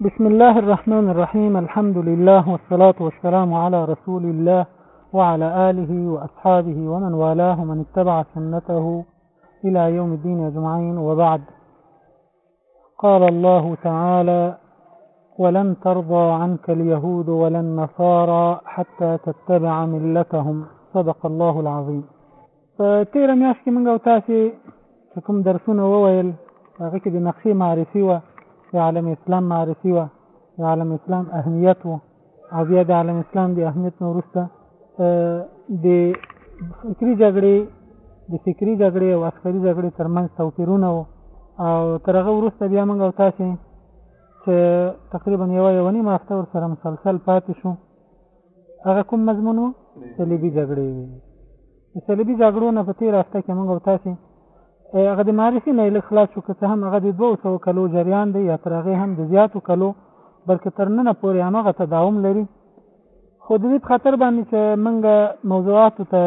بسم الله الرحمن الرحيم الحمد لله والصلاة والسلام على رسول الله وعلى آله وأصحابه ومن والاه من اتبع سنته إلى يوم الدين أجمعين وبعد قال الله تعالى ولن ترضى عنك اليهود ولا النصارى حتى تتبع ملتهم صدق الله العظيم په تېره میاشت کې موږ او تاسې چې کوم درسونه وویل هغه کې د نقشې معرفي وه د عالم اسلام معرفي وه د عالم اسلام اهمیت و او بیا د عالم اسلام د اهمیت نه وروسته د فکري جګړې د فکري جګړې او عسکري جګړې ترمنځ توپیرونه وو او تر هغه وروسته بیا موږ او تاسې چې تقریبا یوه یوه نیمه هفته ورسره مسلسل پاتې شو هغه کوم مضمون وو صلیبي جګړې وي د صلیبي جګړو نه په تیر هفته کې موږ او تاسو هغه د معرفي نه لږ خلاص شو که څه هم هغه د دوه سوه کلو جریان دی یا تر هغې هم د زیاتو کلو بلکې تر ننه پورې هماغه تداوم لري خو د دې په خاطر باندې چې موږ موضوعاتو ته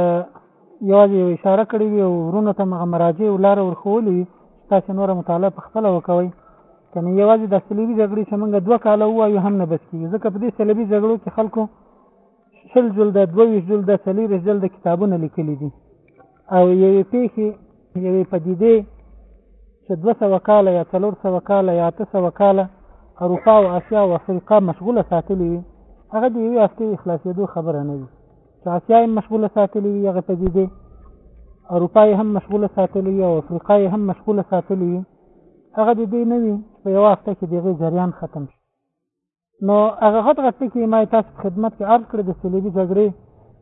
یوازې یو اشاره کړې وي او ورونو ته مغه مراجع او لاره ورښولې وي تاسو نوره مطالعه په خپله وکوئ که نه یوازې د صلیبي جګړې چې موږ دوه کاله ووایو هم نه بس کېږي ځکه په دې صلیبي جګړو کې خلکو شل جلده دوه ویشت جلده څلېرویشت جلده کتابونه لیکلي دي او یوې پېښې یوې پدیدې چې دوه سوه کاله یا څلور سوه کاله یا اته سوه کاله اروپا او اسیا او افریقا مشغوله ساتلې وي هغه د یوې هفتې خلاصېدو خبره نه وي چې اسیا یې مشغوله ساتلې وي هغه پدیدې اروپا یې هم مشغوله ساتلې وي او افریقا یې هم مشغوله ساتلې وي هغه د دې نه وي چې په یوه هفته کې د هغې جریان ختم شي نو هغه غټ غټ ټکي ما تاسو په خدمت کې عرض کړی د صلیبي جګړې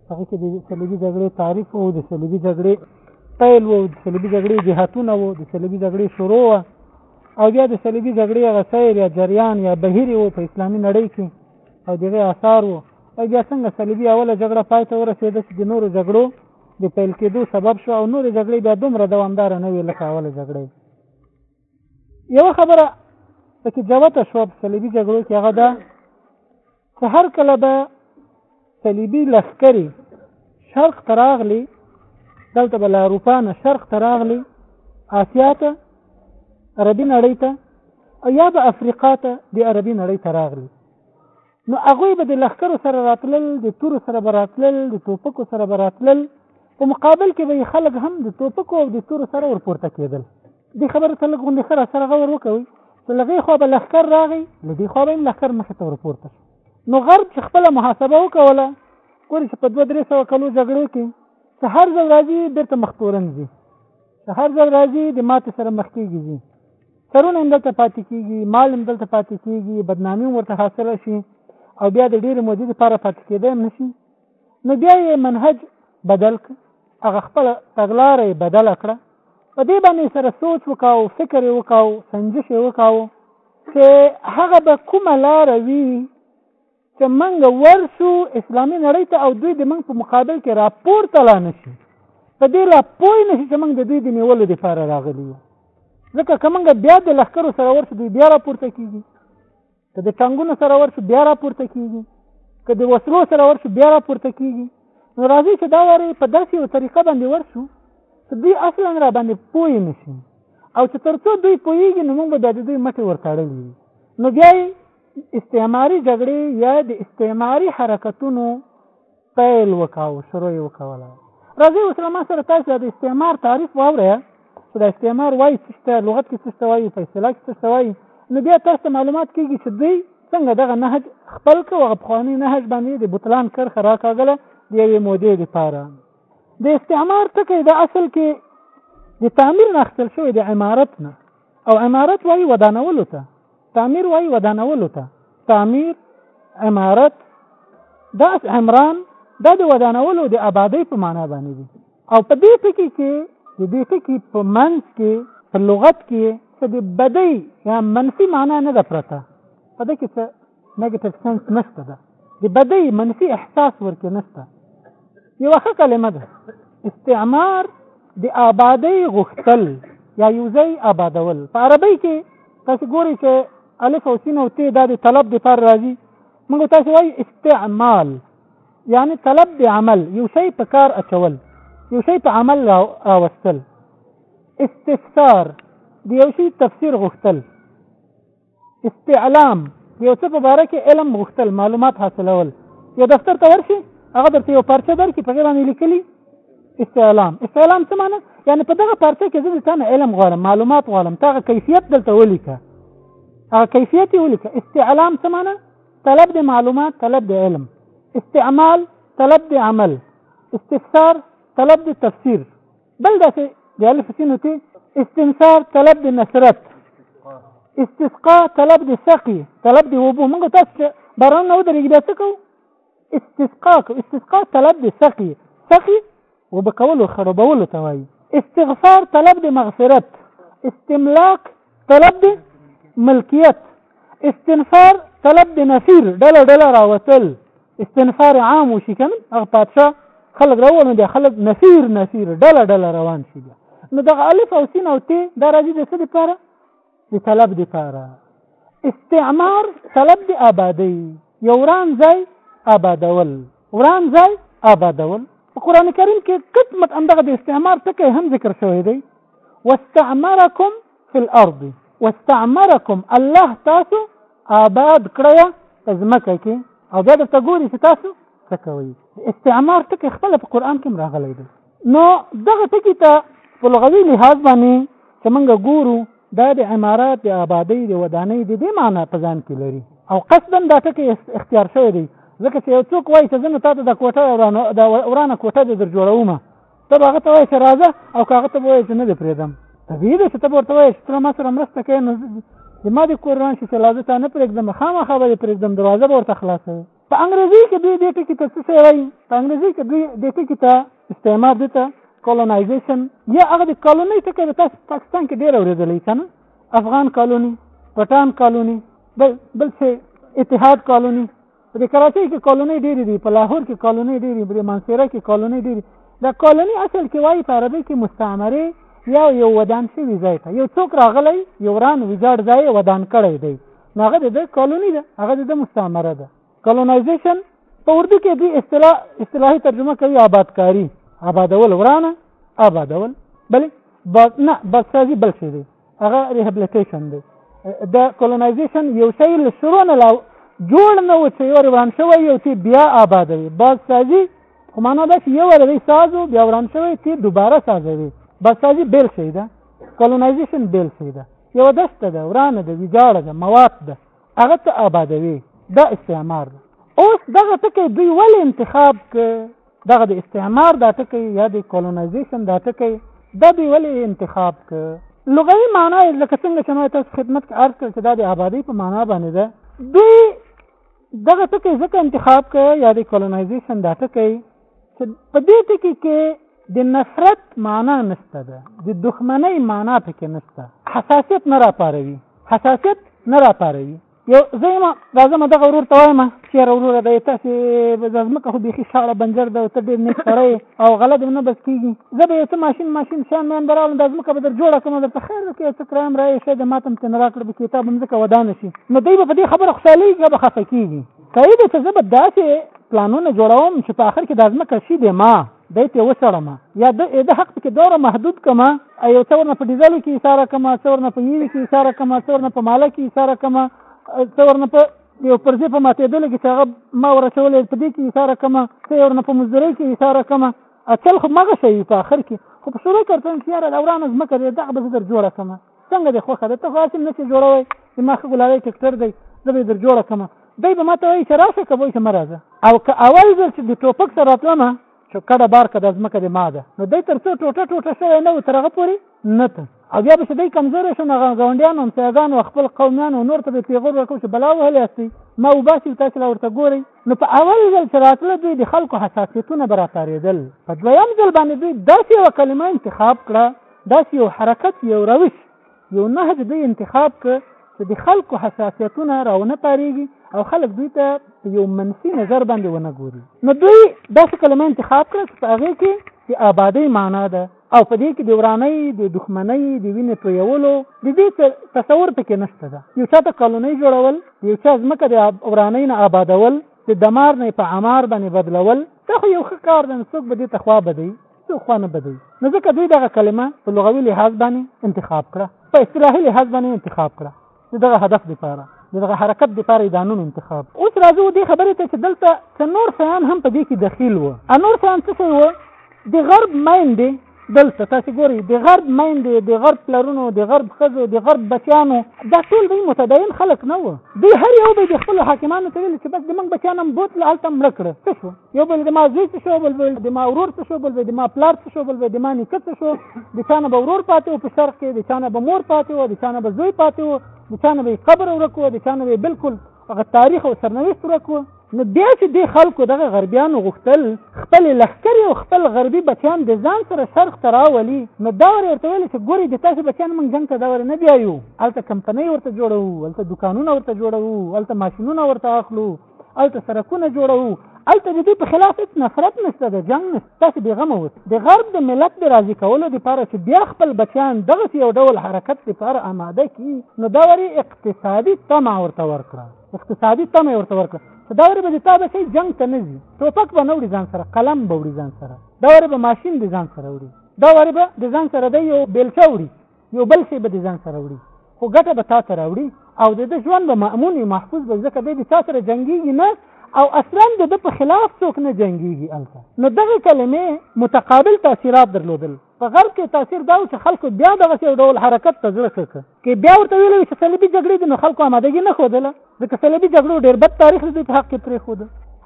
هغه کې د صلیبي جګړې تعریف او د صلیبي جګړې پیل وو د صلیبي جګړې جهاتونه وو د صلیبي جګړې شروع وه او بیا د صلیبي جګړې هغه سیر یا جریان یا بهیر وو په اسلامي نړۍ کې او دغه آثار وو او بیا څنګه صلیبي اوله جګړه پای ته ورسېده چې د نورو جګړو د پیل کېدو سبب شو او نورې جګړې بیا دومره دوامداره نه وې لکه اوله جګړه یوه خبره پکې جوته شوه په صلیبي جګړو کې هغه ده چې هر کله به صلیبي لښکرې شرق ته راغلي دلته به له اروپا نه شرق ته راغلي آسیا ته عربي نړۍ ته او یا به افریقا ته د عربي نړۍ ته راغلي نو هغوی به د لښکرو سره راتلل، د تورو سره به راتلل، د توپکو سره به راتلل، په مقابل کې به یې خلک هم د توپکو او د تورو سره ور پورته کېدل. دې خبرې ته لږ غوندې ښه راسره غور وکوئ، چې له هغې خوا به لښکر راغی، له دې خوا به هم لښکر مخې ته ور پورته شو. نو غرب چې خپله محاسبه وکوله، ګوري چې په دوه درې سوه کلو جګړو کې چې هر ځل راځي بېرته مخ تورن ځي، چې هر ځل راځي د ماتې سره مخ کېږي ځي. سرونه هم دلته پاتې کېږي مال هم دلته پاتې کېږي بدنامي هم ورته حاصله شي او بیا د ډېرې مودې لپاره پاتې کېدی هم نه شي نو بیا یې منهج بدل کړ هغه خپله تګلاره یې بدله کړه په دې باندې سره سوچ وکاو فکر یې وکاو سنجش یې وکاو چې هغه به کومه لاره وي که موږ ورشو اسلامي نړۍ ته او دوی د موږ په مقابل کې راپورته لا نه شي په دې لا پوه نه شي چې موږ د دوی د نیولو لپاره راغلي یو ځکه که موږ بیا د لښکرو سره ورشو دوی بیا راپورته کېږي که د ټانګونو سره ورشو بیا راپورته کیږي که د وسلو سره ورشو بیا راپورته کیږي نو راځي چې دا واري په داسې یو طریقه باندې ورشو چې دوی اصلا را باندې پوه نشي او چې تر څو دوی پوهېږي نو موږ به د دوی مټې ورتړلې نو بیا استعماري جګړې یا د استعماري حرکتونو پیل وکاو شروع یې وکوله راځئ اوس له ما سره تاسو د استعمار تعریف واورئ چې د استعمار وایي څه شته لغت کې څه شته وایي په اصطلاح کې څه شته وایي نو بیا تاسو ته معلومات کېږي چې دوی څنګه دغه نهج خپل کړ هغه پخوانی نهج باندې د بطلان کرښه راکاږله د یوې مودې دپاره د استعمار ټکی د اصل کې د تعمیر نه اخیستل شوی د عمارت نه او عمارت وايي ودانولو ته تعمیر وايي ودانولو ته تعمیر عمارت دا عمران دا د ودانولو د آبادۍ په معنا باندې دي او په دې ټکي کې د دې ټکي په منځ کې په لغت کې څه د بدۍ یا منفي معنا نه ده پرته په دې کې څه نګټیف سنس نشته ده د بدۍ منفي احساس ورکې نشته یوه ښه کلمه ده استعمار د آبادۍ غوښتل یا یو ځای آبادول په عربۍ کې تاسو ګورئ چې الف او سین او تی دا د طلب دپاره راځي موږ تاسو وایي استعمال یعنی طلب د عمل یو شی په کار اچول یو شی په عمل راوستل استفسار د یو شي تفسیر غوښتل استعلام یو څه په باره کې علم غوښتل معلومات حاصلول یو دفتر ته ورشي هغه درته یو پارچه درکړي په هغې باندې لیکلي استعلام استعلام څه معنی یعنې په دغه پارچه کې زه د تا نه علم غواړم معلومات غواړم تا هغه کیفیت دلته ولیکه هغه کیفیت یې ولیکه استعلام څه معنی طلب د معلومات طلب د علم استعمال طلب د عمل استفسار طلب د تفسیر بل داسې د الف سینو تی استنصار طلب د نصرت استسقا طلب د سقي طلب د وبو موږ تاسو چې باران نه ودرېږي بیا څه کوو استسقا کو استسقا طلب د سقي سقي وبکولو خرابولو ته وایي استغفار طلب د مغفرت استملاک طلب د ملکیت استنفار طلب د نفیر ډله ډله راوتل استنفار عام وشي کنه هغه پادشاه خلک راوړل بیا خلک نفیر نفیر ډله ډله روان شي بیا نو دغه الف او سین او تی دا راځي د څه لپاره د طلب لپاره استعمار طلب د آبادی یو وران ځای آبادول وران ځای آبادول په قران کریم کې کټ مټ اندغه د استعمار ټکی هم ذکر شوی دی واستعمرکم فی الارض واستعمرکم الله تاسو آباد کړی په ځمکه کې او بیا درته ګوري چې تاسو څه کوي استعمار ټکی خپل په قران کې راغلی دی نو دغه ټکی ته په لغوي لحاظ باندې چې موږ ګورو دا د عمارات د آبادی د ودانۍ د دې معنی په ځان کې لري او قصدا دا ټکی اختیار شوی دی ځکه چې یو څوک وایي چې زه نو تاته د کوټه ورانه کوټه د در جوړوم ته هغه ته وایې چې راځه او که هغه ته به وایې چې نه دې پرېږدم طبیعي ده چې ته به ورته وایې چې ته ما سره مرسته کوې نو زما د کور روان شي چې لا زه تا نه پرېږدم خامخا به دې پرېږدم دروازه به ورته خلاصه وي په انګریزي کې دوی دې ټکي ته څه شی وایي په انګریزي کې دوی دې ټکي ته استعمار دي ته کولونایزیشن یا هغه د کالونۍ ټکی به تاسو پاکستان کې ډېر اورېدلی که نه افغان کالوني پټان کالوني بل بل څه اتحاد کالوني په دې کراچۍ کې کالونۍ ډېرې دي په لاهور کې کالونۍ ډېرې په دې منصوره کې کالونۍ ډېرې دا کالوني اصل کې وایي په عربي کې مستعمره یا یو ودان شوی ځای ته یو څوک راغلی یو وران ویجاړ ځای ودان کړی دی نو هغه د کالوني ده هغه د مستعمره ده کالونایزیشن په اردو کې دی اصطلاح اصطلاحي ترجمه کوي آبادکاری آبادول ورانه آبادول بلې نه بسازي بل شي دی هغه ریهبلیټیشن دی د کولونایزیشن یو شی له شروع نه لا جوړ نه و چې یو وران شوی یو چې بیا آبادوي باز سازي خو معنا دا چې یو ورې سازو بیا وران شوی چې دوباره سازوي باز سازي بیل شي ده کولونایزیشن بیل شي ده یو دشته ده ورانه ده ویجاړه ده مواد ده هغه ته آبادوي دا استعمار ده اوس دغه ټکی دوی ولې انتخاب که دغه د استعمار دا ټکی یا د کولونایزیشن دا ټکی دا دوی ولې انتخاب که لغوي معنا یې لکه څنګه چې ما تاسو خدمت کې عرض کړ چې دا د آبادی په معنا باندې ده دوی دغه ټکی ځکه انتخاب کړ یا د کولونایزیشن دا ټکی چې په دې ټکی کې د نفرت معنا نشته ده د دښمنۍ معنا پکې نشته حساسیت نه راپاروي حساسیت نه راپاروي یو زه یم راځم دغه ورور ته وایم چې را وروره د تاسو د ځمکه خو بیخي شاړه بنجر ده او ته ډېر نیک سړی او غله دې نه بس کېږي زه به یو څه ماشین ماشین شیان میان به راولم د ځمکه به در جوړه کړم درته خیر وکړي یو څه کرایم رایې شی د ما ته هم ترې نه راکړه به کتاب هم ځکه ودانه شي نو دوی به په دې خبره خوشحالېږي که به خفه کېږي که یې چې زه به داسې پلانونه جوړوم چې په آخر کې د ځمکه شي د ما بیت یې وڅړم یا د اېده حق پکې دوره محدود کم یو څه ورنه په ډیزل کې اشاره کم څه ورنه په یوي کې اشاره کم څه ورنه په ماله کې اشاره کم څه ورنه په یو پرځې په ماتېدلو کې چې هغه ما ورچولې په دې کې اشاره کوم څه یو نه په مزدورۍ کې اشاره کوم اچل خو مغه شي په اخر کې خو په شروع کې ورته چې یاره دا ورانه ځمکه دې دغه به زه در جوړه کړم څنګه دې خوښه ده ته خو هسې نشې جوړوی چې ما ښه ګلالۍ ټکټر دی زه به یې در جوړه کړم دی به ما ته وایي چې راشه که وایي چې مه راځه او که اول ځل چې د ټوپک سره راتلم چې کډه بار که دا ځمکه د ما ده نو دی تر څو ټوټه ټوټه شوی نه و تر هغه پورې نه ته او بیا به چې دی کمزوری شو نو ګاونډیان هم سیاګان او خپل قومیان او نور ته به پیغور ورکړو چې بلا وهلی یاستئ ما وباسي تاسو لا ورته ګورئ نو په اول ځل چې راتله دوی د خلکو حساسیتونه به راپارېدل په دویم ځل باندې دوی داسې یوه کلمه انتخاب کړه داسې یو حرکت، یو روش، یو نهج دوی انتخاب کړ چې د خلکو حساسیتونه راونه پارېږي او خلک دوی ته په یو منفي نظر باندې ونه ګوري. نو دوی داسې کلمه انتخاب کړه چې په هغې کې د آبادۍ معنا ده او په دې کې د ورانۍ، د دښمنۍ، د وینې تویولو د دې څه تصور په کې نشته ده. یو چا ته کالونۍ جوړول، د یو چا ځمکه د ورانۍ نه آبادول، د دمار نه یې په عمار باندې بدلول، دا خو یو ښه کار ده، نو څوک به دې ته خوابدی؟ څه خوانه بدوي نو ځکه دوی دغه کلمه په لغوي لحاظ باندې انتخاب کړه په اصطلاحي لحاظ باندې انتخاب کړه دغه هدف لپاره دغه حرکت لپاره دا نوم انتخاب اوس راځو دې خبرې ته چې دلته څه نور شیان هم په دې کې دخیل وو ا نور شیان څه شی وو د غرب مایندې دلته تاسو ګورئ د غرب مایندې د غرب پلرونو د غرب ښځو د غرب بچیانو دا ټول دوی متدین خلک نه وو دوی هر یو به د خپلو حاکمانو ته ویل چې بس زموږ بچیان هم بوتله هلته مړه کړه څه شو یو بل دما زوی څه شو بل بل دما ورور څه شو بل بل دما پلار څه شو بل بل دما نیکه څه شو د چانه به ورور پاتې او په شرق کې د چانه به مور پاتې او د چانه به زوی پاتې او د چانه به قبر ورک او د چانه به بالکل هغه تاریخ او سرنوشت ورک وو نو بیا چې د خلکو دغه غربیانو غوښتل خپل لښکر او خپل غربي بچیان د ځان سره شرق ته راولي نو دا ور ورته ویل چې ګوري د تاسو بچیان موږ جنګ ته دا ور نه بیایو هلته کمپنۍ ورته جوړوو هلته دکانونه ورته جوړوو هلته ماشینونه ورته اخلو هلته سرکونه جوړوو هلته د دوی په خلاف هیڅ نفرت نشته د جنګ نشته تاسې بېغمه اوس د غرب د ملت د راضي کولو دپاره چې بیا خپل بچیان دغسې یو ډول حرکت دپاره آماده کړي نو دا ورې اقتصادي طمع ورته ورکړه اقتصادي طمع ورته ورکړه چې دا ورې به د تا بچی جنګ ته نه ځي ټوپک به نه وړي ځان سره قلم به وړي ځان سره دا ورې به ماشین د ځان سره وړي دا ورې به د ځان سره د یو بېلچه وړي یو بل شی به د ځان سره وړي خو ګټه به تاسو راوړي او د د ژوند به مأمون وي محفوظ به ځکه دی د چا سره جنګیږي نه او اصلا د د په خلاف څوک نه جنګیږي الته نو دغه کلمې متقابل تاثیرات درلودل په غرب کې تاثیر دا و چې خلکو بیا دغه یو ډول حرکت ته زړه کړ کې بیا ورته ویل چې صلیبي جګړې د نو خلکو آمادګي نه خودله ځکه صلیبي جګړو ډېر بد تاریخ د حق کې پرې خود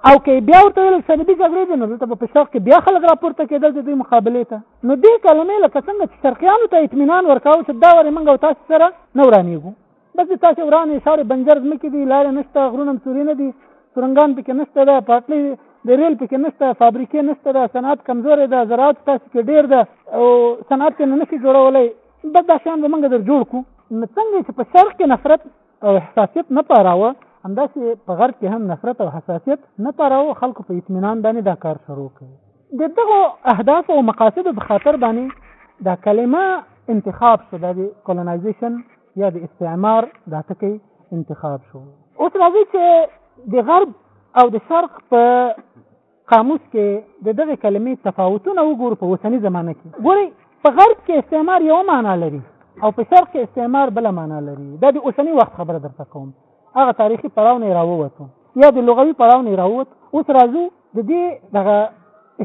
او کې بیا ورته ویل صلیبي جګړې د نو دلته په شرق کې بیا خلک راپورته کېدل د دې مقابله ته نو دې کلمې لکه څنګه چې شرقیانو ته اطمینان ورکاو چې دا ورې موږ او تاسو سره نه ورانېږو بس د تاسو ورانې شارې بنجر ځمکې دي لارې نشته غرونه هم سوري نه دي سرنګان پکې نشته ده پاټلۍ د ریل پکې نشته فابریکې نشته ده صنعت کمزورې ده زراعت تاسو کې ډېر ده او صنعت کې نه شي جوړولی بس دا شیان به موږ در جوړ کړو نو څنګه چې په شرق کې نفرت او احساسیت نه پاراوه همداسې په غرب کې هم نفرت او حساسیت نه پاراوه خلکو په اطمینان باندې دا کار شروع کړي د دغو اهدافو او مقاصدو په خاطر باندې دا کلمه انتخاب شو دا د کولونایزیشن یا د استعمار دا ټکی انتخاب شو اوس راځي چې د غرب او د شرق په قاموس کې د دغه کلمې تفاوتونه وګورو په اوسنی زمانه کې ګوري په غرب کې استعمار یو معنا لري او په شرق کې استعمار بل معنا لري دا د اوسنی وخت خبره درته کوم هغه تاریخي پړاو نه راووتو یا د لغوي پړاو نه راووت اوس راځو د دې دغه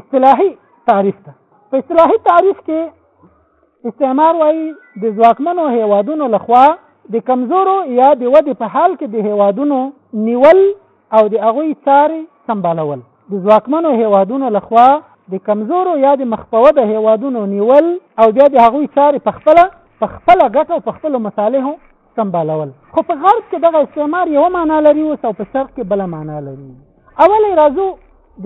اصطلاحي تعریف ته په اصطلاحي تعریف کې استعمار وایي د ځواکمنو هیوادونو لخوا د کمزورو یا د ودې په حال کې د هیوادونو نیول او د هغوی چارې سمبالول د ځواکمنو هیوادونو لخوا د کمزورو یا د مخپوه د هیوادونو نیول او بیا د هغوی چارې په خپله په خپله ګټه او په خپلو مصالحو سمبالول خو په غرب کې دغه استعمار یو معنا لري اوس او په شرق کې بل معنا لري اول راځو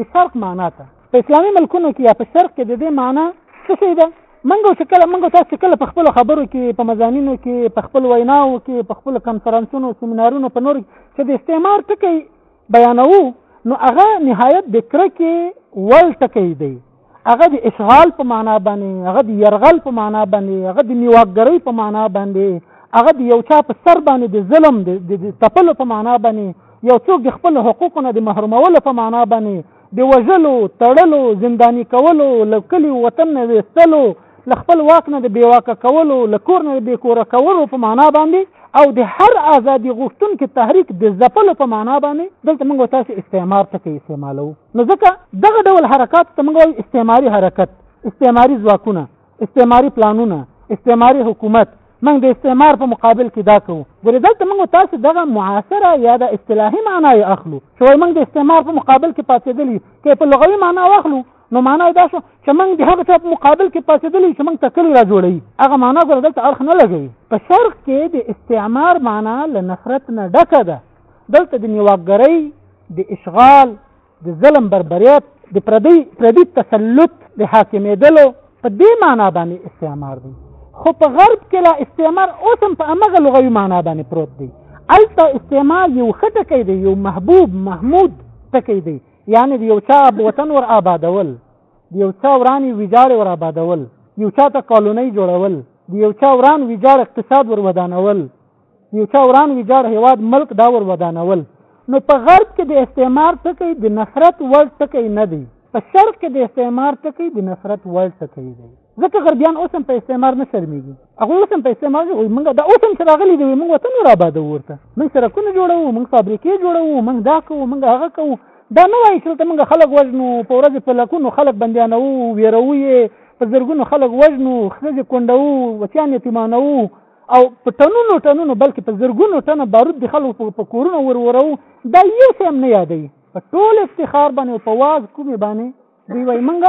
د شرق معنا ته په اسلامي ملکونو کې یا په شرق کې د دې معنا څه شي ده منګو چې کله منګو تاسو کله په خپل خبرو کې په مزامینو کې په خپل ویناو کې په خپل کانفرنسونو سیمینارونو په نور چې د استعمار ټکی بیانوو نو هغه نهایت د کرکې ول ټکی دی هغه د اسهال په معنا باندې هغه د يرغل په معنا باندې هغه د نیواکګرۍ په معنا باندې هغه د یو چا په سر باندې د ظلم د تپلو په معنا باندې یو څوک د خپل حقوقو نه د محرومولو په معنا باندې د وژلو تړلو زندانی کولو له کلي وطن نه ویستلو له خپل واک نه د بیواکه کولو له کور نه د بیکوره کولو په معنا باندې او د هر ازادي غوښتونکي تحریک د ځپلو په معنا باندې دلته موږ تاسو استعمار ټکی استعمالوو نو ځکه دغه ډول حرکات ته موږ وایو استعماري حرکت استعماري ځواکونه استعماري پلانونه استعماري حکومت موږ د استعمار په مقابل کې دا کوو ګورې دلته موږ تاسو دغه معاصره یا د اصطلاحي معنا یې اخلو چې وایي موږ د استعمار په مقابل کې پاتېدلي که په لغوي معنا واخلو نو معنا دا شو چې موږ د هغه چا په مقابل کې پاتېدلي چې موږ تکلي را جوړوي هغه معنا ګوره دلته اړخ نه لګوي په شرق کې د استعمار معنا له نفرت نه ډکه ده دلته د نیواکګرۍ د اشغال د ظلم بربریت د پردی پردی تسلط د حاکمېدلو په دې معنا باندې استعمار دی خو په غرب کې لا استعمار اوس هم په امغه لغوي معنا باندې پروت دی الته استعمار یو خټکی دی یو محبوب محمود ټکی دی یعنی د یو چا وطن ور آبادول د یو چا ورانی ویجاړ ور آبادول یو چا ته کالونۍ جوړول د یو چا وران ویجاړ اقتصاد ور ودانول یو چا وران ویجاړ هېواد ملک دا ور ودانول نو په غرب کې د استعمار ټکی د نفرت وړ ټکی نه دی په شرق کې د استعمار ټکی د نفرت وړ ټکی دی ځکه غربیان اوس هم په استعمار نه شرمېږي هغوی اوس هم په استعمار وایي موږ دا اوس هم چې راغلي دي موږ وطن ور آبادوو ورته موږ سرکونه جوړوو موږ فابریکې جوړوو موږ دا کوو موږ هغه کوو دا نه وایي چې دلته موږ خلک وژنو په ورځې په لکونو خلک بندیانوو ویروو یې په زرګونو خلک وژنو ښځې کونډوو بچیان یتیمانوو او په ټنونو ټنونو بلکې په زرګونو ټنه بارود د خلکو په کورونو ورورو دا یو څه هم نه یادوي په ټول افتخار باندې او په واز کومې باندې دوی وایي موږ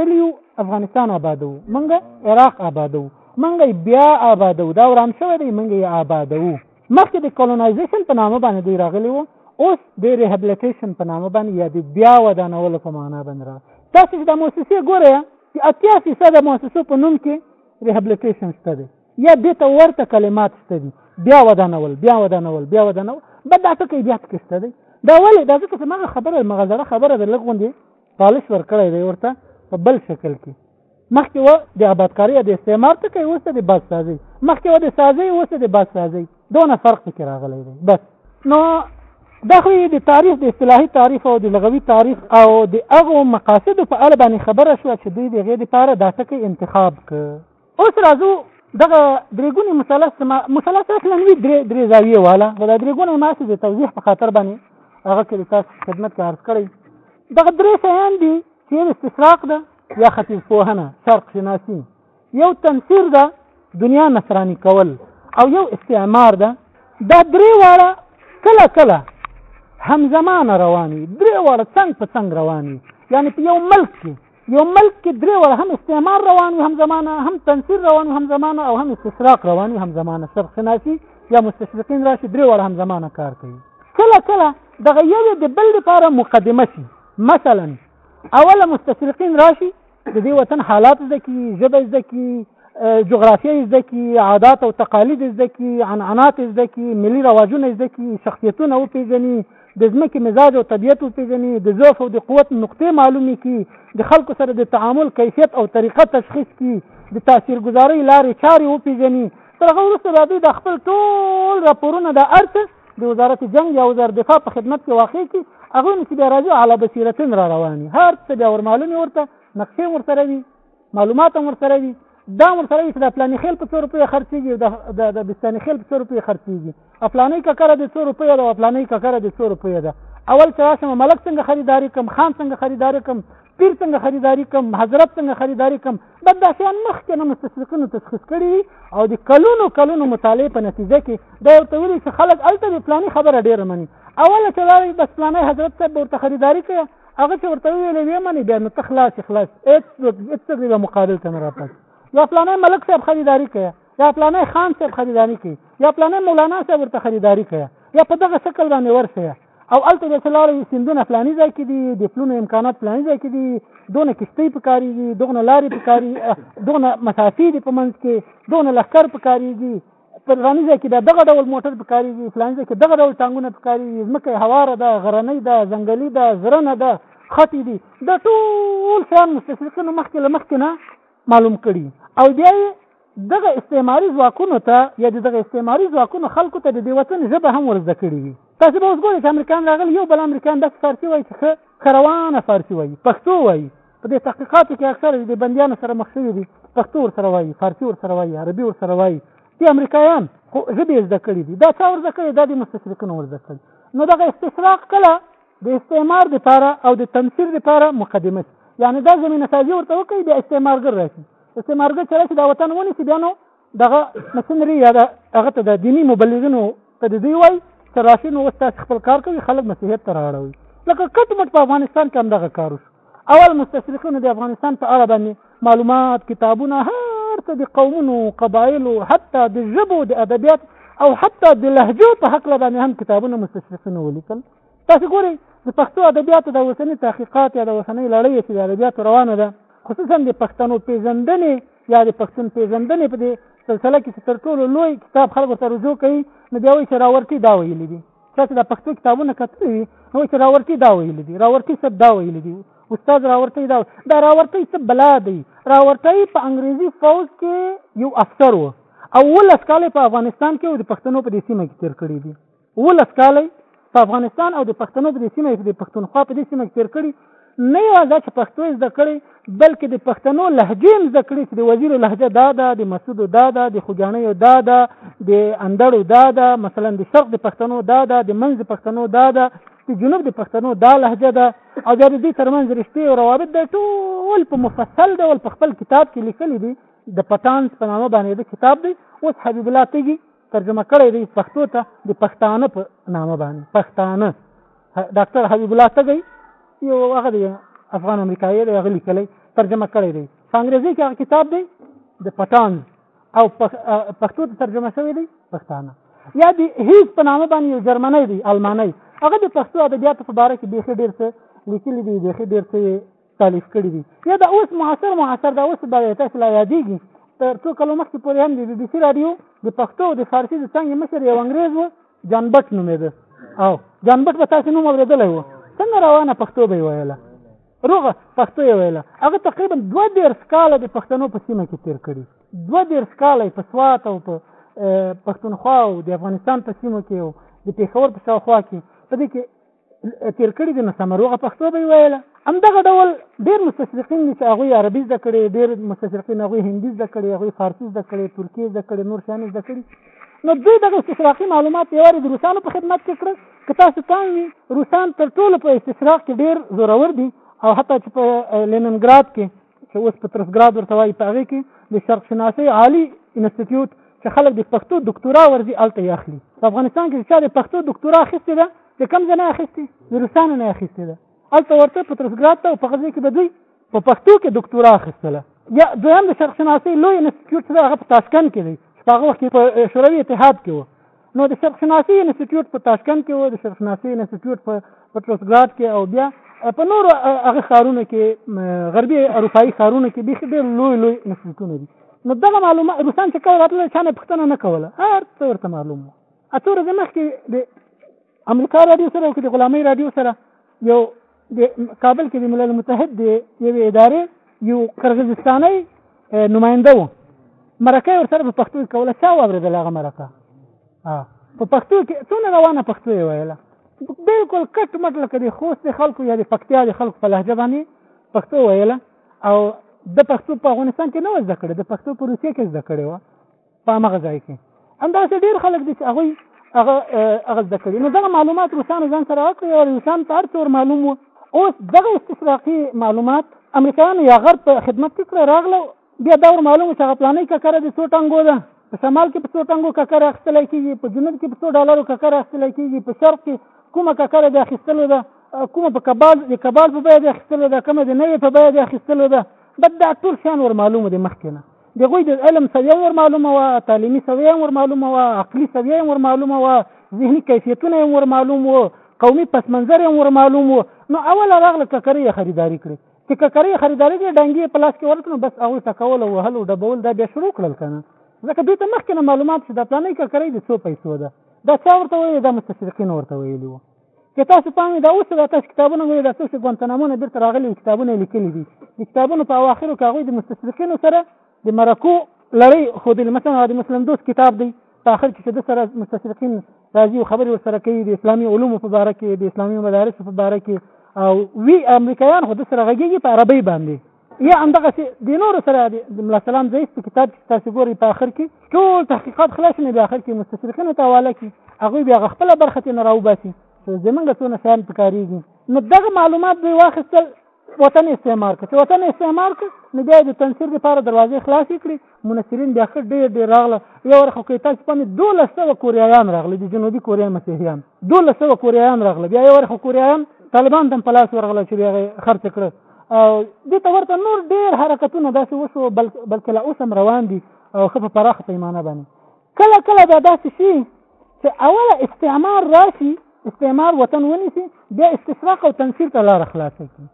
تلیو افغانستان آبادو موږ عراق آبادو موږ بیا آبادو دا وران شوی دی موږ یې آبادو مخکې د کولونایزیشن په نامه باندې دوی راغلي وو اوس د ریهابلیټیشن په نامه باندې یا د بیا ودانولو په معنا باندې راغلي تاسو چې د موسسې ګوره چې اتیا فیصده موسسو په نوم کې ریهابلیټیشن شته دی یا دې ته ورته کلمات شته دي بیا ودانول بیا ودانول بیا ودانول بد دا ټکی بیا ټکی شته دی دا ولې دا ځکه چې مغه خبره مغه زړه خبره ده لږ غوندې پالش ورکړی دی ورته په بل شکل کې مخکې و د آبادکاري د استعمار ټکی اوس د بازسازي مخکې و د سازي اوس د بازسازي دونه فرق پکې راغلی دی بس نو دا خو د تاریخ د اصطلاحي تاریخ او د لغوي تاریخ او د هغو مقاصدو په اړه باندې خبره شوه چې دوی د هغې دپاره دا ټکی انتخاب که اوس راځو دغه درېګونی مثلث مثلث اصلا وي درې درې زاویې والا خو دا درېګونی ما چې د توضیح په خاطر باندې هغه کې د تاسو خدمت کې عرض کړی دغه درې شیان دي چې استشراق ده یا ختیځ پوهنه شرق شناسي یو تنفیر ده دنیا نصرانی کول او یو استعمار ده دا درې واړه کله کله همزمان رواني درې واړه څنګ په څنګ رواني یعنی په یو ملک کې یو ملک کې درې واړه هم استعمار رواني هم زمانه هم تنصیر رواني هم زمانه او هم استشراق رواني هم زمانه شرق شناسي یا مستشرقین راشي درې واړه هم زمانه کار کوي کله کله دغه یو د بل لپاره مقدمه شي مثلا اوله مستشرقین راشي د دې وطن حالات زده کی ژبه زده کی جغرافیه زده کی عادات او تقالید زده کی عنعنات زده کی ملي رواجونه زده کی شخصیتونه وپیژني د ځمکې مزاج او طبیعت وپیژني د ضعف او د قوت نقطې معلومې کی د خلکو سره د تعامل کیفیت او طریقه تشخیص کی د تاثیرګذارۍ لارې چارې وپیژني تر هغه وروسته بیا دوی د خپل ټول راپورونه د ارڅ د وزارت جنګ یا وزارت دفاع په خدمت کې واقع کی هغه نو چې بیا راځي علا بصیرتین را رواني هر څه بیا ور معلومي ورته نقشې ور سره وي معلومات هم ور سره وي دا ور سره وي چې د پلان خیل په 100 روپۍ خرڅيږي د د بستان خیل په 100 روپۍ خرڅيږي افلانې ککره د 100 روپۍ ده افلانې ککره د 100 روپۍ ده اول چې راشم ملک څنګه خریداري کم خان څنګه خریداري کم پیر څنګه خریداری کم حضرت څنګه خریداری کم بد دا شیان مخکې نه مستشرقینو تشخیص کړي وي او د کلونو کلونو مطالعې په نتیجه کې دا ورته ویلي چې خلک هلته د فلاني خبره ډېره مني اوله چې لاړی بس فلانی حضرت صاحب به ورته خریداري کوي هغه چې ورته وویل ویې مني بیا نو ته خلاص خلاص هېڅ هېڅوک به مقابل ته نه راپاس یا فلانی ملک صاحب خریداري کوي یا پلانی خان صاحب خریداری کوي یا پلانی مولانا صاحب ورته خریداری کوي یا په دغه شکل باندې ورسه او الته د څلاره سندونه فلاني ځای کې دي د پلونو امکانات فلاني ځای کې دي دونه کشتۍ پکاريږي دغه لارې پکاري دغه مسافې دي په منځ کې دغه لخر پکاريږي پر غني ځای کې دغه ډول موټر پکاريږي فلاني ځای کې دغه ډول ټانګونه پکاريږي ځمکه هواره ده غرنۍ ده ځنګلي ده زرنه ده خټې دي د ټول شان مستشرقینو مخکې له مخکې نه معلوم کړي او بیا دغه استعماري ځواکونو ته یا د دغه استعماري ځواکونو خلکو ته د دې وطن ژبه هم ور زده کړي وي تاسو به اوس ګورئ چې امریکایان راغلي یو بل امریکایان داسې فارسي وایي چې ښه ښه روانه فارسي وایي پښتو وایي په دې تحقیقاتو کې اکثره د بندیانو سره مخ شوي دي پښتو ورسره وایي فارسي ورسره وایي عربي ورسره وایي دي امریکایان خو ژبې زده کړې دي دا چا ور زده کړې دا د مستشرقینو ور زده کړې نو دغه استشراق کله د استعمار لپاره او د تنصیر لپاره مقدمه شي یعنی دا زمینه سازي ورته وکړي بیا استعمارګر راشي استعمارګر چې راشي دا وطن ونیسي بیا نو دغه مسنري یا هغه ته د دیني مبلغینو ته د دوی وایي چې راشي نو اوس تاسو خپل کار کوي خلک مسیحیت ته راړوي لکه کټ مټ په افغانستان کې همدغه کار وشو اول مستشرقینو د افغانستان په اړه باندې معلومات کتابونه هر څه د قومونو قبایلو حتی د ژبو د ادبیات او حتی د لهجو په حق باندې هم کتابونه مستشرقینو ولیکل تاسو ګورئ د پښتو ادبیاتو د اوسني تحقیقات یا د اوسنۍ لړۍ چې د ادبیاتو روانه ده خصوصا د پښتنو پیژندنې یا د پښتون پیژندنې په دې سلسله کې چې تر ټولو لوی کتاب خلکو ته رجوع کوي نو بیا وایي چې راورټي دا ویلي دي چا چې د پښتو کتابونه کتلي وي نو وایي چې راورټي دا ویلي دي راورټي صاحب دا ویلي دي استاد راورټي دا دا راورټي څه بلا دی راورټي په انګریزي فوج کې یو افسر و او ولس کاله په افغانستان کې او د پښتنو په دې سیمه کې تیر کړی دی اوولس کاله یې په افغانستان او د پښتنو په دې سیمه کې د پښتونخوا په دې سیمه کې تېر کړي نه یوازې دا چې پښتو یې زده کړې بلکې د پښتنو لهجې هم زده کړې چې د وزیرو لهجه دا ده د مسودو دا ده د خوږیاڼیو دا ده د اندړو دا ده مثلا د شرق د پښتنو دا ده د منځ د پښتنو دا ده د جنوب د پښتنو دا لهجه ده او بیا د دوی ترمنځ رشتې او روابط د ټول په مفصل ډول په خپل کتاب کې لیکلي دي د پټانس په نامه باندې د کتاب دی اوس حبیب الله تیږي ترجمه کړی دی پښتو ته د پښتانه په نامه باندې پښتانه ډاکټر حبیب الله تګی یو هغه دی افغان امریکایي دی هغه لیکلی ترجمه کړی دی په انګریزي کې هغه کتاب دی د پټان او پښتو ته ترجمه شوی دی پښتانه یا د هیڅ په نامه باندې یو جرمنی دی المانی هغه د پښتو ادبیاتو په باره کې بیخي ډېر څه لیکلي دي بیخي ډېر څه تالیف کړي دي یا دا اوس معاصر معاصر دا اوس به تاسو لا یادېږي تر څو کلو مخکې پورې هم د بي بي سي رادیو د پښتو او د فارسي د څنګه مشر یو انګرېز و جان بټ نومېده او جان بټ به تاسو نوم اورېدلی و څنګه روانه پښتو به یې ویله روغه پښتو یې ویله هغه تقریبا دوه دېرش کاله د پښتنو په سیمه کې تېر کړي دوه دېرش کاله یې په سوات او په پښتونخوا او د افغانستان په سیمو کې او د پېښور په شاوخوا کې په دې کې تیر کړي دي نو سمه روغه پښتو به یې ویله همدغه ډول ډېر مستشرقین دي چې هغوی عربي زده کړي ډېر مستشرقین هغوی هندي زده کړي هغوی فارسي زده کړي ترکیې زده کړي نور شیان زده کړي نو دوی دغه استشراقي معلومات یوازې د روسانو په خدمت کې کړل که تاسو پام وي روسان تر ټولو په استشراق کې ډېر زورور دي او حتی چې په لیننګراد کې چې اوس پتروسګراد ورته وایي په هغې کې د شرق شناسۍ عالي انسټیټیوټ چې خلک د پښتو دکتورا ورځي هلته یې اخلي په افغانستان کې چې چا د پښتو دکتورا اخیستې ده د کوم ځای نه اخیستې د روسانو نه اخیستې ده هلته ورته پتروسګراد ته او په غزې کې د دوی په پښتو کې دکتورا اخیستله یا دویم د شرق شناسۍ لوی انسټیټیوټ چې هغه په تاشکند کې دی چې په هغه وخت کې په شوروي اتحاد کې و نو د شرقشناسي انسټیټیوټ په تاشکند کې و، د شرقشناسي انسټیټیوټ په پټروسګراد کې او بیا په نورو هغه ښارونو کې غربي اروپایي ښارونو کې بیخي ډېر لوی لوی انسټیټونه دي نو دغه معلومه روسان چې کله راتلل چا نه پوښتنه نه کوله هر څه ورته معلوم وو څو ورځې مخکې د امریکا رادیو سره او د غلامۍ رادیو سره یو د کابل کې د ملل متحد د یوې ادارې یو قرغیزستاني نماینده و مرکه یې ورسره په پښتو کې کوله چا واورېدله هغه مرکه په پښتو کې څونه روانه پښتو یې ویله بالکل کټ مټ لکه د خوست د خلکو یا د پکتیا د خلکو په لهجه باندې پښتو ویله او د پښتو په افغانستان کې نه زده کړې د پښتو په روسیه کې زده کړې وه په هغه ځای کې همداسې ډېر خلک دي چې هغوی هغه هغه زده کړي نو دغه معلومات روسانو ځان سره راکړي او روسان په هر طور معلوم وو اوس دغه استشراقي معلومات امریکایانو یا غرب په خدمت کې کړی راغله بیا دا ور معلوم چې هغه پلانې ککره د څو ټنګو ده په شمال کې په څو ټنګو ککر اخیستل کېږي په جنوب کې په څو ډالرو ککر اخیستل کېږي په شرق کې کومه ککر د اخیستلو ده کومه په کبال د کبال په بیه د اخیستلو ده کومه د نوې په بیه د اخیستلو ده بد دا ټول شان ور معلومه دي مخکې نه د هغوی د علم سویه هم ورمعلومه وه تعلیمي سویه هم ورمعلومه وه عقلي سویه هم ورمعلومه وه ذهني کیفیتونه هم ورمعلوم وو قومي پس منظر هم ورمعلوم وو نو اوله راغله ککرۍ یې خریداري کړې چې ککرۍ یې خریداري کړې ډنګې یې په لاس کې ورکړو بس هغوی ټکول او وهل او ډبول دا بیا شروع کړل که نه ځکه دوی ته مخکې نه معلومات چې دا پلانۍ ککرۍ د څو پیسو ده دا چا ورته ویلې دا مستشرقینو ورته ویلي وو که تاسو پام دا اوس دا تاسو کتابونه ګورئ دا څوک چې ګوانتنامو نه بیرته راغلي کتابونه یې لیکلي دي د کتابونو په اواخرو کې هغوی د مستشرقینو سره د مرکو لړۍ ښودلې مثلا هغه د مسلم دوست کتاب دی په آخر کې چې د سره مستشرقین راځي او خبرې ورسره کوي د اسلامي علومو په باره کې د اسلامي مدارسو په باره کې او وی امریکایان خو د سره غږیږي په عربۍ باندې یا همدغسې د نورو سره د ملا سلام ضعیف په کتاب کې تاسو ګورئ په آخر کې ټول تحقیقات خلاص نه بیا آخر کې مستشرقینو ته حواله کړي هغوی بیا خپله برخه ترې نه راوباسي چې زمونږ څونه شیان پکارېږي نو دغه معلومات دوی واخیستل وطن استعمار کړ چې وطن استعمار کړ نو بیا د تنصیر لپاره دروازې خلاصې کړي منکرین بیا ښه ډېر ډېر راغله یو ورخ کې تاسو باندې 1200 کوریایان راغله د جنوبي کوریا مسیحیان 1200 کوریایان راغله بیا یو ورخ کوریایان طالبان تم پلاس ورغله چې بیا خرڅ کړ او د ته ورته نور ډېر حرکتونه داسې وشو بلکې لا اوس هم روان دي او خو په پراخه پیمانه باندې کله کله دا داسې شي چې اوله استعمار راشي استعمار وطن ونیسي بیا استشراق او تنفیر ته لار خلاصه کړي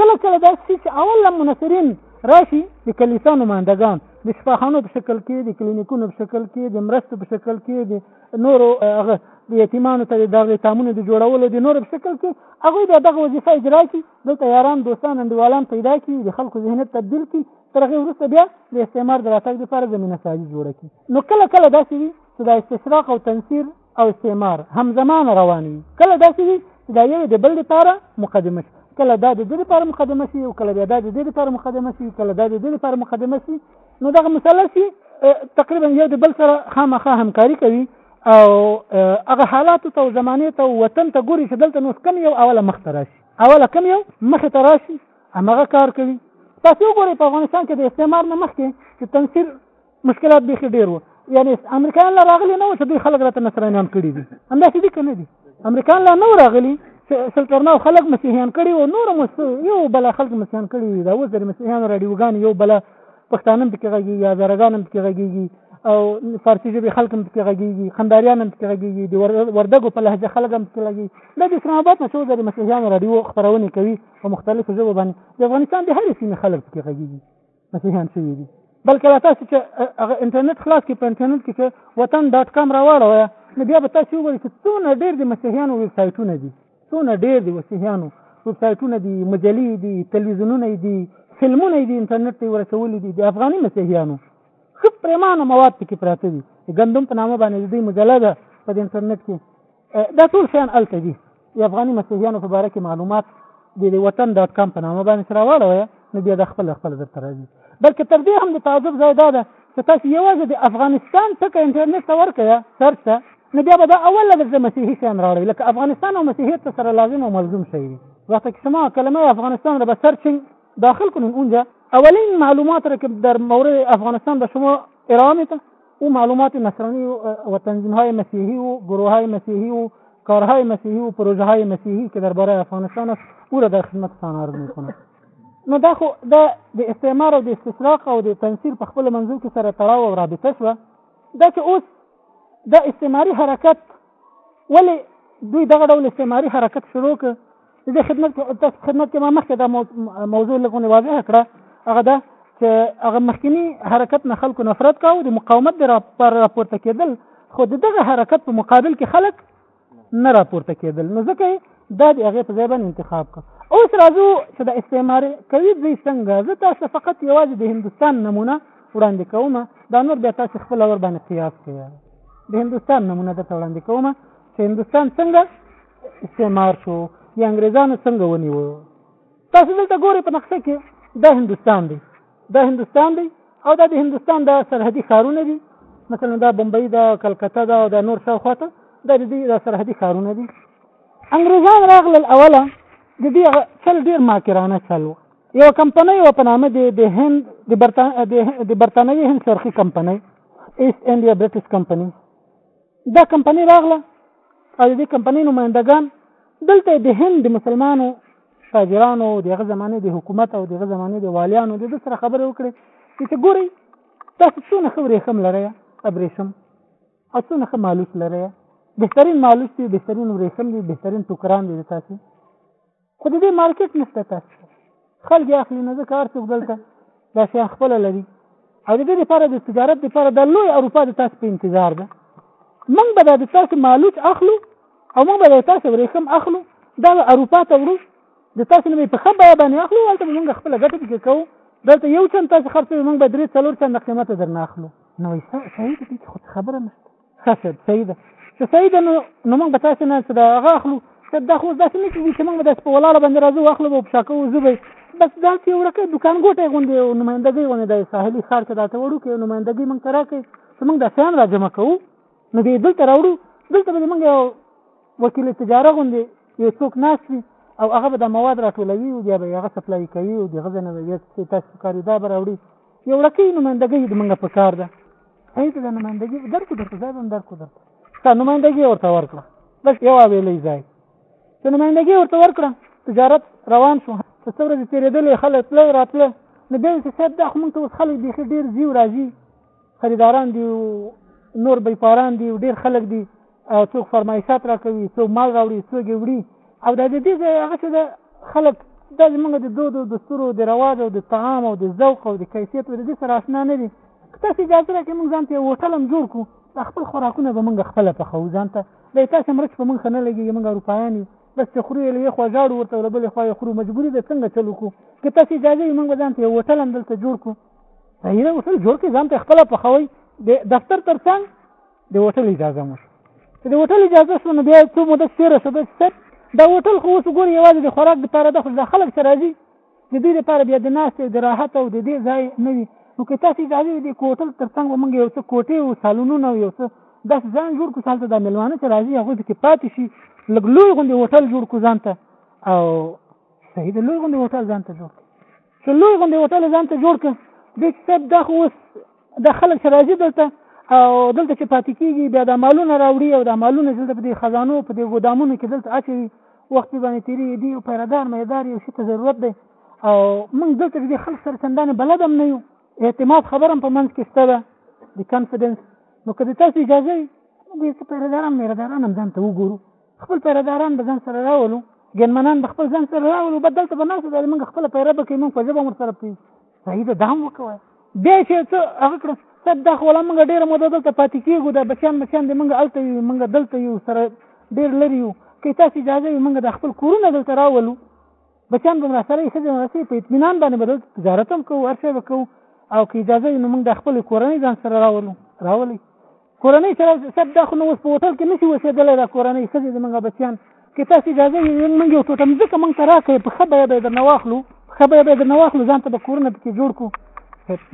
کله کله دا شي چې اول منفرین راشي د کلیسا نمایندګان د شفاخانو په شکل کې د کلینیکونو په شکل کې د مرستو په شکل کې د نورو هغه د یتیمانو ته د دغه تامونو د جوړولو د نورو په شکل کې هغوی بیا دغه وظیفه اجرا کړي دلته یاران دوستان انډیوالان پیدا کړي د خلکو ذهنیت تبدیل کړي تر هغې وروسته بیا د استعمار د راتګ لپاره زمینه سازي جوړه کړي نو کله کله داسې وي چې دا استشراق او تنصیر او استعمار همزمان روان وي کله داسې وي چې دا یو د بل لپاره مقدمه شي کله دا د دې لپاره مقدمه شي او کله بیا دا د دې لپاره مقدمه شي کله دا د دې لپاره مقدمه شي نو دغه مثلث تقریبا یو د بل سره خامخا همکاري کوي او هغه حالات ته زمانه ته وطن ته ګوري چې دلته نو کم یو اوله مخ ته راشي اوله کم یو مخ ته راشي هغه کار کوي تاسو وګورئ په افغانستان کې د استعمار نه مخکې چې تنصیر مشکلات بیخي ډیر وو یعنی امریکایان لا راغلي نه و چې دوی خلک راته نصرانیان کړي دي همداسې دي که نه دي امریکایان لا نه و راغلي چې سلطرناو خلک مسیحیان کړي او نور مس یو بل خلک مسیحیان کړي دي دا اوس د مسیحیانو راډیوګان یو بل پښتانه هم پکې غږیږي یا زرګان هم پکې غږیږي او فارسی ژبې خلک هم پکې غږیږي خنداریان هم پکې غږیږي د وردګو په لهجه خلک هم پکې غږیږي دا د اسلام آباد نه څو ځلې مسیحیانو راډیو خپرونې کوي په مختلفو ژبو باندې د افغانستان د هرې سیمې خلک پکې غږیږي مسیحیان شوي دي بلکې دا تاسو چې هغه انټرنیټ خلاص کې په انټرنیټ کې چې وطن ډاټ کام راواړوه نو بیا به تاسو وګورئ چې څونه ډېر د مسیحیانو ویب سایټونه دي څونه ډېر د مسیحیانو ویب سایټونه دي مجلې دي تلویزیونونه دي فلمونه دي انټرنیټ ته ورسولي دي د افغاني مسیحیانو ښه پریمانه مواد پکې پراته دي د ګندم په نامه باندې د دوی مجله ده په انټرنیټ کې دا ټول شیان هلته دي د افغاني مسیحیانو په باره کې معلومات د د وطن ډاټ کام په نامه باندې چې راواړوئ نو بیا دا خپله خپله درته راځي بلکې تر دې هم د تعجب ځای دا ده چې تاسو یوازې د افغانستان ټکی انټرنیټ ته ورکړئ سرچ ته نو بیا به دا اول له درته مسیحي شیان راوړي لکه افغانستان او مسیحیت ته سره لازم او ملزوم شی وي وقتی که شما کلمه افغانستان را به سرچینگ داخل کنین اونجا اولین معلومات را که در مورد افغانستان به شما ارائه میتن او معلومات نصرانی و تنظیم های مسیحی و گروه های مسیحی و کارهای مسیحی و پروژه های مسیحی که درباره افغانستان است او را در خدمتتان عرض میکنم نو دا خو دا د استعمار او د استشراق او د تنصیر په خپل منظور کې سره تړاو او رابطه شوه دا چې اوس دا استعماري حرکت ولې دوی دغه ډول استعماري حرکت شروع کړ د دې خدمت تاسو خدمت کې ما مخکې دا موضوع لګونه واضح کړه هغه دا چې هغه مخکنی حرکت نه خلکو نفرت کاوه د مقاومت د راپورته کېدل خو د دغه حرکت په مقابل کې خلک نه راپورته کېدل نو ځکه دا د هغې په ځای باندې انتخاب کړ اوس راځو چې د استعمار کوي دوی څنګه زه تاسو فقط یوازې د هندوستان نمونه وړاندې کوم دا نور بیا تاسو خپل ور باندې قیاس کړئ د هندوستان نمونه درته وړاندې کوم چې هندوستان څنګه استعمار شو یا انګریزانو څنګه ونیو تاسو دلته ګورئ په نقشه کې دا هندوستان دی دا هندوستان دی او دا د هندوستان د سرحدي ښارونه دي مثلا دا بمبئی دا کلکته دا او دا نور شاوخوا ته دا د دې د سرحدي ښارونه دي انګریزان راغلل اوله د دې چل ډیر ماکرانه چل و یو کمپنۍ و په نامه د هند د برتانوي هند شرقي کمپنۍ ایست انډیا برټیش کمپنی دا کمپنی راغله او د دې کمپنی نمایندګان دلته د هند د مسلمانو تاجرانو د هغه زمانه د حکومت او د هغه زمانه د والیانو د سره خبرې وکړې چې ګوري تاسو څونه خبرې خم لرئ ابریشم او څونه خم مالوس لرئ بهترین مالوس دی بهترین ورېشم دی بهترین ټوکران دی تاسو خو د دې مارکیټ نشته تاسو خلک یې اخلي نه ځکه هر څوک دلته دا شیان خپله لري او د دې لپاره د تجارت لپاره د لوی اروپا د تاسو په انتظار ده موږ به د تاسو مالوچ اخلو او موږ به د تاسو ورېښم اخلو دا اروپا ته ورو د تاسو نه په خبره بیه باندې اخلو هلته به موږ خپله ګټه پکې کوو دلته یو چند تاسو خرڅوي موږ به درې څلور چنده قیمته درنه اخلو نو صحیح دی خو خبره نشته ښه صاحب صحیح ده چې صحیح ده نو نو موږ به تاسو نه څه د هغه اخلو صاحب دا خو داسې نه کېږي چې موږ به داسې په ولاړه باندې راځو واخلو به په شا کوو زه به بس دا چې یو رقم دکانګوټی غوندې یو نمایندګۍ غوندې د ساحلي ښار کې راته وړو کې یو نمایندګۍ موږ ته راکړي چې موږ دا شیان را جمع کوو نو بیا یې دلته راوړو دلته به موږ یو وکیل تجاره غوندې یو څوک ناست وي او هغه به دا مواد راټولوي او بیا به یې هغه سپلای کوي او د هغه ځای نه به بیا تاسو کاري دا به راوړي یو رقم نمایندګۍ د موږ په کار ده هیڅ د نمائندګي درکو درته ځای به درکو درته تا نمائندګي ورته ورکړه بس یو ویلې ځای چې نمائندګي ورته ورکړه تجارت روان شو څه ورځې تیرېدلې خلک تلل راتلل نو بیا چې صاحب دا خو موږ ته اوس خلک بیخي ډېر ځي او راځي خریداران دي نور بیپاران دي ډېر خلک دي څوک فرمایشات راکوي څوک مال راوړي څوک یې وړي او دا د دې ځای هغه چې د خلک دا زمونږ د دود او دستورو د رواج او د طعام او د ذوق او د کیفیت د دې سره اشنا نه دي که تاسو اجازه راکړئ موږ ځان ته یو هوټل هم جوړ کړو دا خپل خوراکونه به موږ خپله پخوو ځان ته دا یې تاسو مرچ په موږ ښه نه لګېږي موږ اروپایان یو بس چې خورو یې له یې خوا ژاړو ورته له بلې خوا یې خورو مجبوري ده څنګه چل وکړو که تاسو اجازه یې موږ به ځان ته یو هوټل هم دلته جوړ کړو صحیح ده هوټل جوړ کړئ ځان ته یې خپله پخوئ د دفتر تر څنګ د هوټل اجازه مو چې د هوټل اجازه شو نو بیا څو موده تېره شوه چې صاحب دا هوټل خو اوس ګوري یوازې د خوراک لپاره ده خو دا خلک چې راځي د دوی لپاره بیا د ناستې د راحت او د دې ځای نه وي نو که تاسو اجازه وي د هوټل تر څنګ به موږ یو څه کوټې او سالونونه او یو څه داسې ځان جوړ کړو چې هلته دا مېلمانه چې راځي هغوی پکې پاتې شي لږ لوی غوندې هوټل جوړ کړو ځان ته او صحیح د لوی غوندې هوټل ځان ته جوړ کړو چې لوی غوندې هوټل ځان ته جوړ کړ بیچ صاحب دا خو اوس د خلک چې راځي دلته او دلته چې پاتې کیږي بیا د مالونه راوړي او د مالونه دلته په دې خزانو په دې ګودامونو کې دلته اچوي وخت باندې تیری دی او پیردار میدار یو شي ته ضرورت دی او موږ دلته د خلک سره څندانې بلد هم نه یو اعتماد خبره هم په منځ کې شته ده د کانفیډنس نو که د تاسو اجازه وي موږ یې څه پیردار هم میرداران هم ځان ته وګورو خپل پیراداران به ځان سره راولو ګنمنان به خپل ځان سره راولو به دلته به ناست دی موږ خپل پیره به کوي موږ په ژبه مر سره پی صحیح ده دام وکوه بیا چې څه هغه کړ صد دا خو موږ ډیره موده دلته پاتې کیږو دا بچیان بچیان دی موږ الته یو موږ دلته یو سره ډیر لري یو که تاسو اجازه یې موږ د خپل کورونه دلته راولو بچیان به سره یې سره راسي په اطمینان باندې بدل تجارت هم کوو ورشه وکړو او که اجازه یې موږ د خپل کورنۍ ځان سره راولو راولي کورنۍ سره صاحب دا خو نو اوس په هوټل کې نشي اوسېدلی دا کورنۍ ښځې زمونږ بچیان که تاسو اجازه وي موږ یو ټوټه مځکه موږ ته راکړئ په ښه بیه به یې درنه واخلو په ښه بیه به یې درنه واخلو ځان ته به کورونه پکې جوړ کړو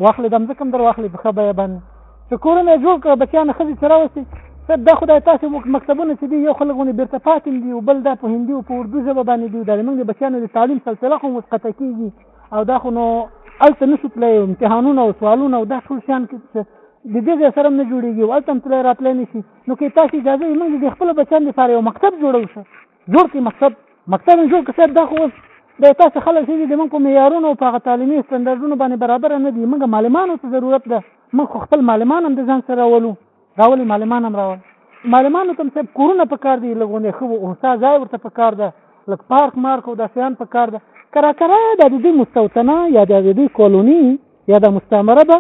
واخلې دا مځکه هم در واخلې په ښه بیه باندې چې کورونه یې جوړ کړه بچیان ښځې چې راوستي صاحب دا خدای تاسو مکتبونه چې دي یو خلک غونې بیرته پاتې دي او بل دا په هندي او په اردو ژبه باندې دي دا زمونږ د بچیانو د تعلیم سلسله خو اوس قطع کېږي او دا خو نو هلته نشو تللی امتحانونه او سوالونه او دا ټول شیان چې د دې ځای سره هم نه جوړېږي او هلته هم تللی راتللی نه شي نو که تاسو اجازه وي موږ د خپلو بچیانو لپاره یو مکتب جوړو شه جوړ کړي مکتب مکتب یې جوړ کړه صاحب دا خو اوس د تاسو خلک چې دي د موږ په معیارونو او په هغه تعلیمي سټنډرډونو باندې برابر نه دي موږ معلمانو ته ضرورت ده موږ خپل معلمان هم د ځان سره راولو راولې معلمان هم راوړه معلمانو ته صاحب کورونه په کار دي لګونه خو اوسا ځای ورته په کار ده لک پارک مارک او د سیان په کار ده کرا کرا د دې مستوطنه یا د دې کولونی یا د مستعمره ده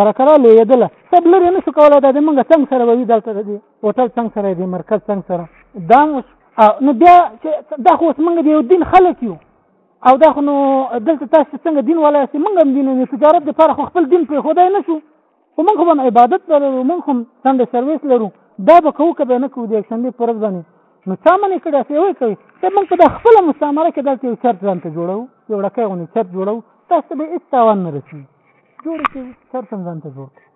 کرا کرا لویدله سب لري نه شو کولای د موږ څنګه سره وي دلته دي هوټل څنګه سره دي مرکز څنګه سره دا اوس نو بیا چې دا خو اوس موږ د یو دین خلک یو او دا خو نو دلته تاسو څنګه دین ولای سي موږ هم دین نه تجارت لپاره خو خپل دین پرې خدای نه شو خو موږ هم عبادت لرو موږ هم سنډې سرویس لرو دا به کوو که به نه کوو د یکشنبې په ورځ باندې نو چا منې کړی هسې یوې کوي صاحب موږ په دا خپله مستعمره کې دلته یو چرچ ځان ته جوړوو یو ړکی غوندې چرچ جوړوو تاسو ته به هېڅ تاوان نه رسېږي جوړ کړي چرچ هم ځان ته جوړ کړي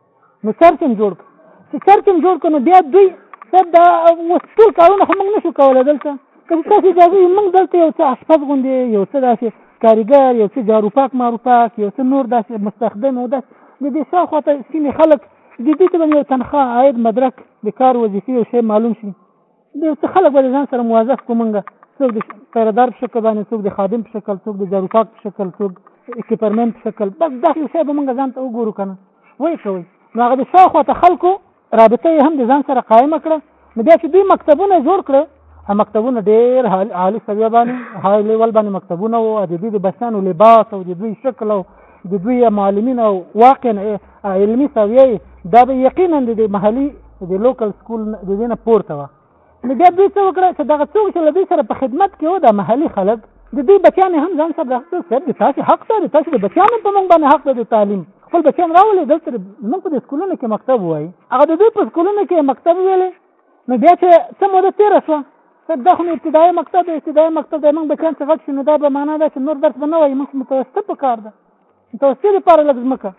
نو چرچ هم جوړ کړي چې چرچ هم جوړ کړي نو بیا دوی صاحب دا اوس ټول کارونه خو موږ نه شو کولی دلته که تاسو اجازه وي موږ دلته یو څه اشپز غوندې یو څه داسې کاریګر یو څه جاروپاک ماروپاک یو څه نور داسې مستخدم او داسې د دې شاوخوا ته سیمې خلک د دوی ته به یو تنخواه عاید مدرک د کار وظیفې یو شی معلوم شي د یو څه خلک به د ځان سره موظف کړو مونږ څوک د پیردار په شکل باندې څوک د خادم په شکل څوک د جاروپاک په شکل څوک اکیپرمنټ په شکل بس داسې یو شی به مونږ ځان ته وګورو که نه وایي کوئ نو هغه د شاوخوا ته خلکو رابطه یې هم د ځان سره قائمه کړه نو بیا چې دوی مکتبونه جوړ کړه ا مکتبونه ډېر عالی سویه باندې های لیول باندې مکتبونه او د دوی د بسانو لباس او د دوی شکل او د دوی معلمین او واقعا علمی سویه دا به یقینا د محلي د لوکل سکول د دینه پورته وه نو بیا دوی څه وکړه چې دغه څوک چې له دوی سره په خدمت کې و دا محلي خلک د دوی بچیان هم ځان سره راخته صاحب د تاسو حق ته د تاسو د بچیانو په موږ باندې حق د تعلیم خپل بچیان راولې دلته موږ په سکولونو کې مکتب وای هغه د دوی په سکولونو کې مکتب ویلې نو بیا چې څه موده تیره شوه صاحب دا خو ابتدایي مکتب دی ابتدایي مکتب دی موږ بچیان چې غټ شي نو دا به معنا ده چې نور درس به نه وایي موږ متوسط په کار ده متوسطې لپاره لږ ځمکه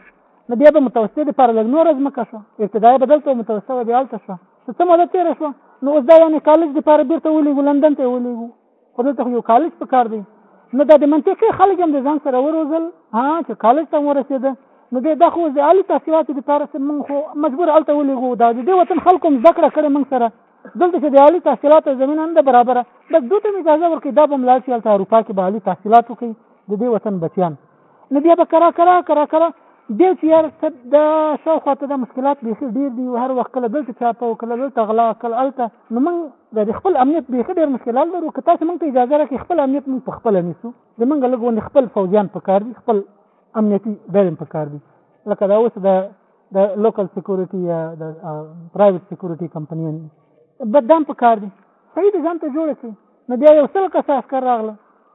نو بیا به متوسطې لپاره لږ نوره ځمکه شوه ابتدایه به دلته متوسطه به بیا هلته شوه څه څه موده تېره شوه نو اوس دا یعنې کالج لپاره بېرته ولېږو لندن ته یې ولېږو خو دلته خو یو کالج په کار دی نو دا د منطقې خلک هم د ځان سره وروزل ها چې کالج ته ورسېده نو بیا دا خو د عالي تحصیلاتو لپاره موږ خو مجبور هلته ولېږو دا د دې وطن خلکو هم زده کړه کړې موږ سره دلته چې د عالي تحصیلاتو زمینه نه برابره بس دوی ته مې اجازه ورکړي دا به هم لاړ شي هلته اروپا کې به عالي تحصیلات وکړي د دې وطن بچیان نو بیا به کرا کرا کرا کرا بیا چې یار ته دا شاوخوا ته دا مشکلات بیخي ډېر دي هر وخت کله دلته چاپه او کله دلته غلا کله هلته نو موږ د خپل امنیت بیخي ډېر مشکلات لرو که تاسو موږ ته اجازه راکړئ خپل امنیت موږ په خپله نیسو زموږ لږ غوندې خپل فوجیان په کار دي خپل امنیتي ډلې په کار دي لکه دا اوس د د لوکل سکیورټي یا د پرایویټ سکیورټي کمپنیان بدام په کار دي صحیح دي ځان ته جوړ شي نو بیا یو سل کس عسکر راغله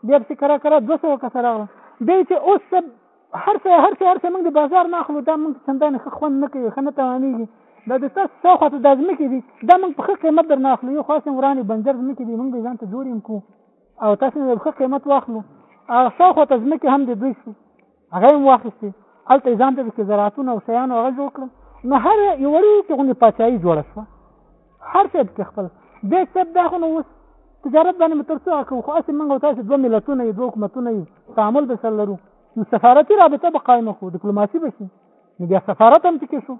بیا پسې کرا کرا دوه سوه کس راغله بیا چې اوس هر څه هر څه هر څه موږ د بازار نه اخلو دا موږ چندانې ښه خوند نه کوي ښه نه توانېږي دا د تاسو شاوخوا ته دا ځمکې دي دا موږ په ښه قیمت درنه اخلو یو خاص ورانې بنجر ځمکې دي موږ به ځان ته جوړ یې کړو او تاسو نه ښه قیمت واخلو او شاوخوا ته ځمکې هم د دوی شي هغه یې واخیستې هلته یې ځان ته پکې زراعتونه او شیان هغه جوړ کړل نو هر یو وړوکې غوندې پاچاهي جوړه شوه هر څه پکې خپل بیا صاحب دا خو نو اوس تجارت باندې مې تر څو کوو خو هسې موږ او تاسې دوه ملتونه یو دوه حکومتونه یو تعامل به سره لرو نو سفارتي رابطه به قایمه کړو ډیپلوماسي به شي نو بیا سفارت هم پکې شو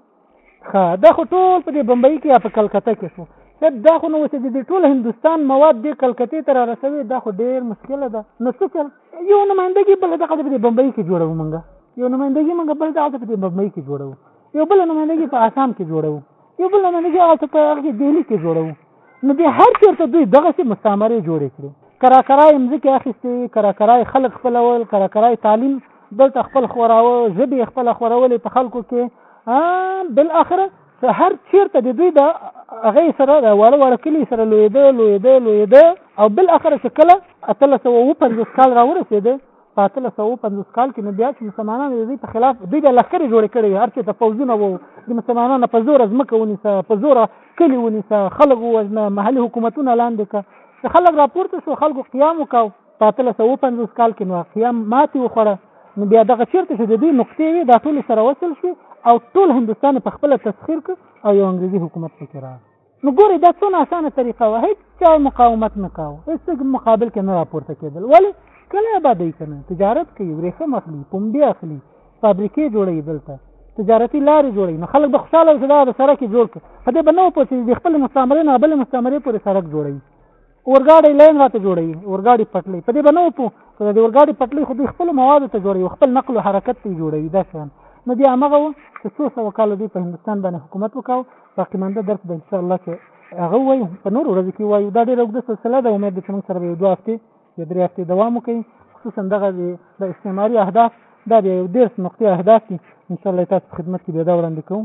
ښه دا خو ټول په دې بمبئی کې یا په کلکته کې شو صاحب دا خو نو اوس د دې ټول هندوستان مواد دې کلکتې ته را رسوي دا خو ډېر مشکله ده نو څه چل یو نمایندګي بل دغه په دې بمبئی کې جوړوو مونږ یو نمایندګي مونږ بل دغه په دې بمبئی کې جوړوو یو بل نمایندګي په آسام کې جوړوو یو بل نمایندګي هغه په دهلي کې جوړوو نو بیا هر چېرته دوی دغسې مستعمرې جوړې کړې، کرا کرا یې مځکې اخیستې، کرا کرا یې خلک خپلول، کرا کرا یې تعلیم دلته خپل خوراوه، ژبې یې خپله خورولې په خلکو کې، بالاخره چې هر چېرته د دوی د هغه سره د واړه واړه کلي سره لویده لویده لویده او بالاخره چې کله اتلس سوه او پنځوس کال راورسېده په اتلس سوه او پنځوس کال کې نو بیا چې مسلمانانو د دوی په خلاف دوی بیا لښکرې جوړې کړې وې هر چېرته پوځونه وو د مسلمانانو په زوره ځمکه ونیسه په زوره کلي ونیسه خلک ووژنه محلي حکومتونه لاندې کړه چې خلک راپورته شو خلکو قیام وکاو په اتلس سوه او پنځوس کال کې نو قیام ماتې وخوړه نو بیا دغه چېرته چې د دوی نقطې وې دا ټولې سره وصل شوې او ټول هندوستان په خپله تسخیر کړ او یو انګریزي حکومت پکې راغی نو ګورې دا څونه اسانه طریقه وه هیڅ چا مقاومت نه کاوه هیڅ مقابل کې نه راپورته کېدل ولې کله آبادوي که نه تجارت کوي ورېښم اخلي پنبې اخلي فابریکې جوړوي دلته تجارتي لارې جوړوي نو خلک به خوشحاله وي چې دا د سړک جوړ کړي په دې به نه وو پوه چې د خپلې مستعمرې نه بلې مستعمرې پورې سړک جوړوي اورګاډی لین راته جوړوي اورګاډی پټلۍ په دې به نه وپو که د اورګاډی پټلۍ خو دوی خپل موادو ته جوړوي خپل نقل او حرکت ته جوړوي دا شیان نو بیا هغه و چې څو سوه کاله دوی په هندوستان باندې حکومت وکاو باقي مانده درس به انشاءالله چې هغه وایو په نورو ورځو کې وایو دا ډېره اوږده سلسله ده امید ده چې موږ سره به یو دوه هفتې یا درې هفتې دوام وکړي خصوصا دغه د استعماري اهداف دا د یو دېرش نقطې اهداف دي انشاءالله تاسو خدمت کې بیا دا وړاندې کوم